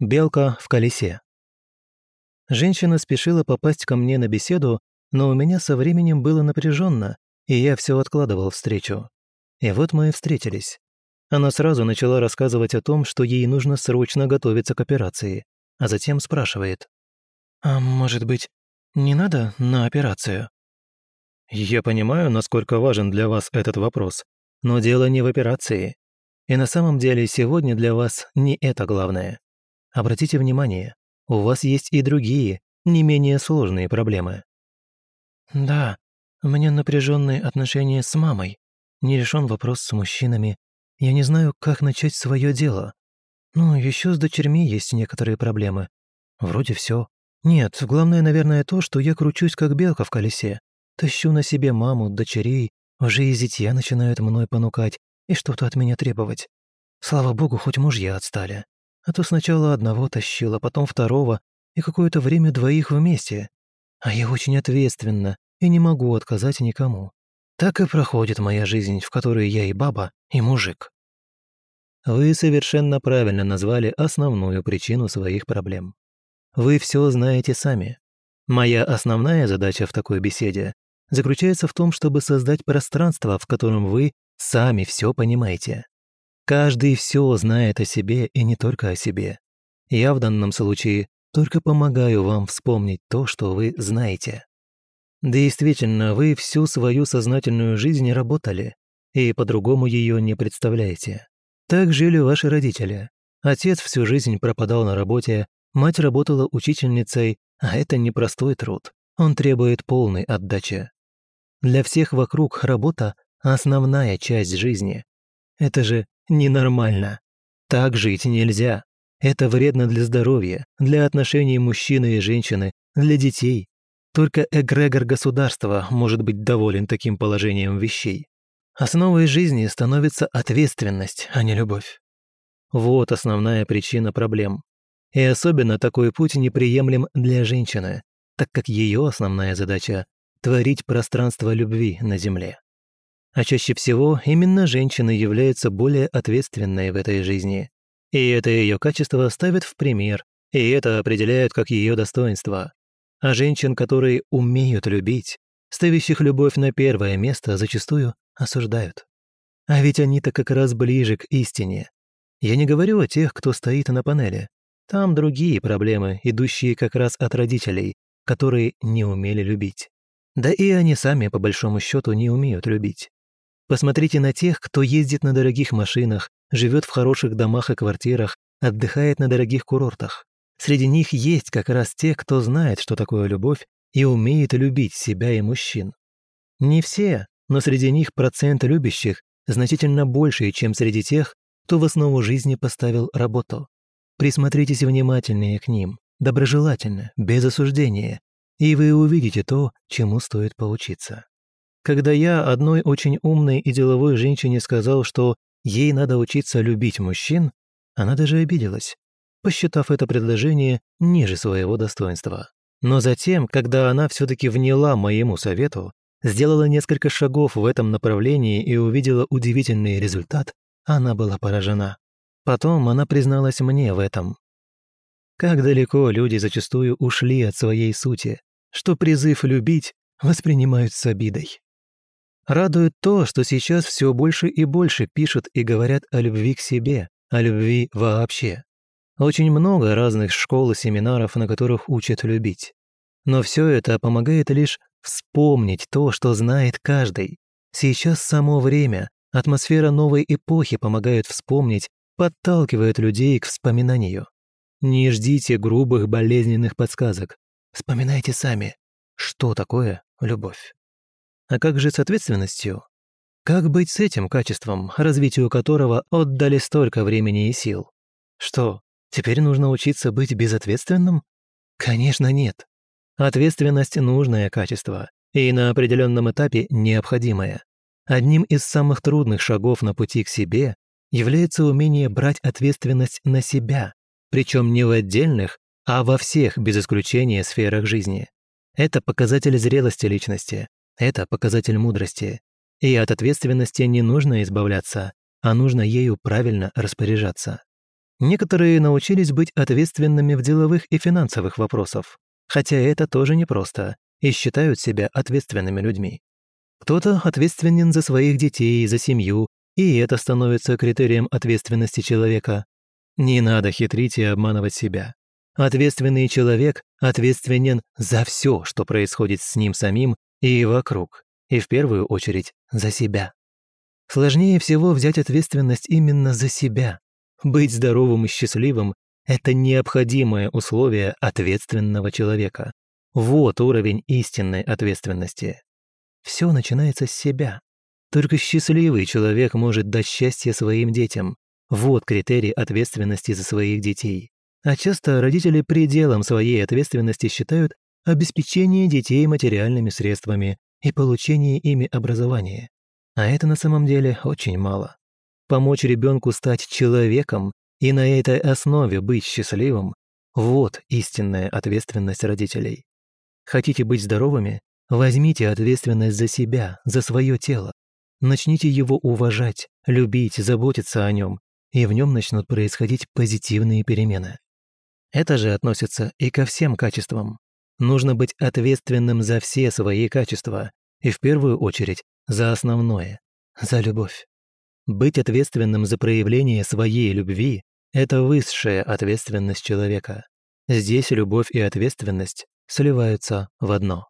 Белка в колесе. Женщина спешила попасть ко мне на беседу, но у меня со временем было напряженно, и я все откладывал встречу. И вот мы и встретились. Она сразу начала рассказывать о том, что ей нужно срочно готовиться к операции, а затем спрашивает. «А может быть, не надо на операцию?» «Я понимаю, насколько важен для вас этот вопрос, но дело не в операции. И на самом деле сегодня для вас не это главное. Обратите внимание, у вас есть и другие, не менее сложные проблемы. Да, у меня напряженные отношения с мамой. Не решен вопрос с мужчинами. Я не знаю, как начать свое дело. Ну, еще с дочерьми есть некоторые проблемы. Вроде все. Нет, главное, наверное, то, что я кручусь как белка в колесе. Тащу на себе маму, дочерей, уже и зятья начинают мной понукать и что-то от меня требовать. Слава богу, хоть мужья отстали. А то сначала одного тащила, потом второго, и какое-то время двоих вместе. А я очень ответственна и не могу отказать никому. Так и проходит моя жизнь, в которой я и баба, и мужик. Вы совершенно правильно назвали основную причину своих проблем. Вы все знаете сами. Моя основная задача в такой беседе заключается в том, чтобы создать пространство, в котором вы сами все понимаете. Каждый все знает о себе и не только о себе. Я в данном случае только помогаю вам вспомнить то, что вы знаете. Действительно, вы всю свою сознательную жизнь работали, и по-другому ее не представляете. Так жили ваши родители. Отец всю жизнь пропадал на работе, мать работала учительницей, а это непростой труд. Он требует полной отдачи. Для всех вокруг работа – основная часть жизни. Это же ненормально. Так жить нельзя. Это вредно для здоровья, для отношений мужчины и женщины, для детей. Только эгрегор государства может быть доволен таким положением вещей. Основой жизни становится ответственность, а не любовь. Вот основная причина проблем. И особенно такой путь неприемлем для женщины, так как ее основная задача – творить пространство любви на Земле. А чаще всего именно женщина является более ответственной в этой жизни. И это ее качество ставит в пример, и это определяет как ее достоинство. А женщин, которые умеют любить, ставящих любовь на первое место, зачастую осуждают. А ведь они-то как раз ближе к истине. Я не говорю о тех, кто стоит на панели. Там другие проблемы, идущие как раз от родителей, которые не умели любить. Да и они сами, по большому счету, не умеют любить. Посмотрите на тех, кто ездит на дорогих машинах, живет в хороших домах и квартирах, отдыхает на дорогих курортах. Среди них есть как раз те, кто знает, что такое любовь и умеет любить себя и мужчин. Не все, но среди них процент любящих значительно больше, чем среди тех, кто в основу жизни поставил работу. Присмотритесь внимательнее к ним, доброжелательно, без осуждения, и вы увидите то, чему стоит поучиться. Когда я одной очень умной и деловой женщине сказал, что ей надо учиться любить мужчин, она даже обиделась, посчитав это предложение ниже своего достоинства. Но затем, когда она все-таки вняла моему совету, сделала несколько шагов в этом направлении и увидела удивительный результат, она была поражена. Потом она призналась мне в этом. Как далеко люди зачастую ушли от своей сути, что призыв любить воспринимают с обидой. Радует то, что сейчас все больше и больше пишут и говорят о любви к себе, о любви вообще. Очень много разных школ и семинаров, на которых учат любить. Но все это помогает лишь вспомнить то, что знает каждый. Сейчас само время, атмосфера новой эпохи помогает вспомнить, подталкивает людей к вспоминанию. Не ждите грубых болезненных подсказок. Вспоминайте сами, что такое любовь. А как же с ответственностью? Как быть с этим качеством, развитию которого отдали столько времени и сил? Что, теперь нужно учиться быть безответственным? Конечно, нет. Ответственность – нужное качество, и на определенном этапе необходимое. Одним из самых трудных шагов на пути к себе является умение брать ответственность на себя, причем не в отдельных, а во всех, без исключения, сферах жизни. Это показатель зрелости личности, это показатель мудрости. И от ответственности не нужно избавляться, а нужно ею правильно распоряжаться. Некоторые научились быть ответственными в деловых и финансовых вопросах, хотя это тоже непросто, и считают себя ответственными людьми. Кто-то ответственен за своих детей, за семью, и это становится критерием ответственности человека. Не надо хитрить и обманывать себя. Ответственный человек ответственен за все, что происходит с ним самим и вокруг, и в первую очередь за себя. Сложнее всего взять ответственность именно за себя. Быть здоровым и счастливым – это необходимое условие ответственного человека. Вот уровень истинной ответственности. Все начинается с себя. Только счастливый человек может дать счастье своим детям. Вот критерий ответственности за своих детей. А часто родители пределом своей ответственности считают обеспечение детей материальными средствами и получение ими образования. А это на самом деле очень мало. Помочь ребенку стать человеком и на этой основе быть счастливым – вот истинная ответственность родителей. Хотите быть здоровыми? Возьмите ответственность за себя, за свое тело. Начните его уважать, любить, заботиться о нем, и в нем начнут происходить позитивные перемены. Это же относится и ко всем качествам. Нужно быть ответственным за все свои качества, и в первую очередь за основное – за любовь. Быть ответственным за проявление своей любви – это высшая ответственность человека. Здесь любовь и ответственность сливаются в одно.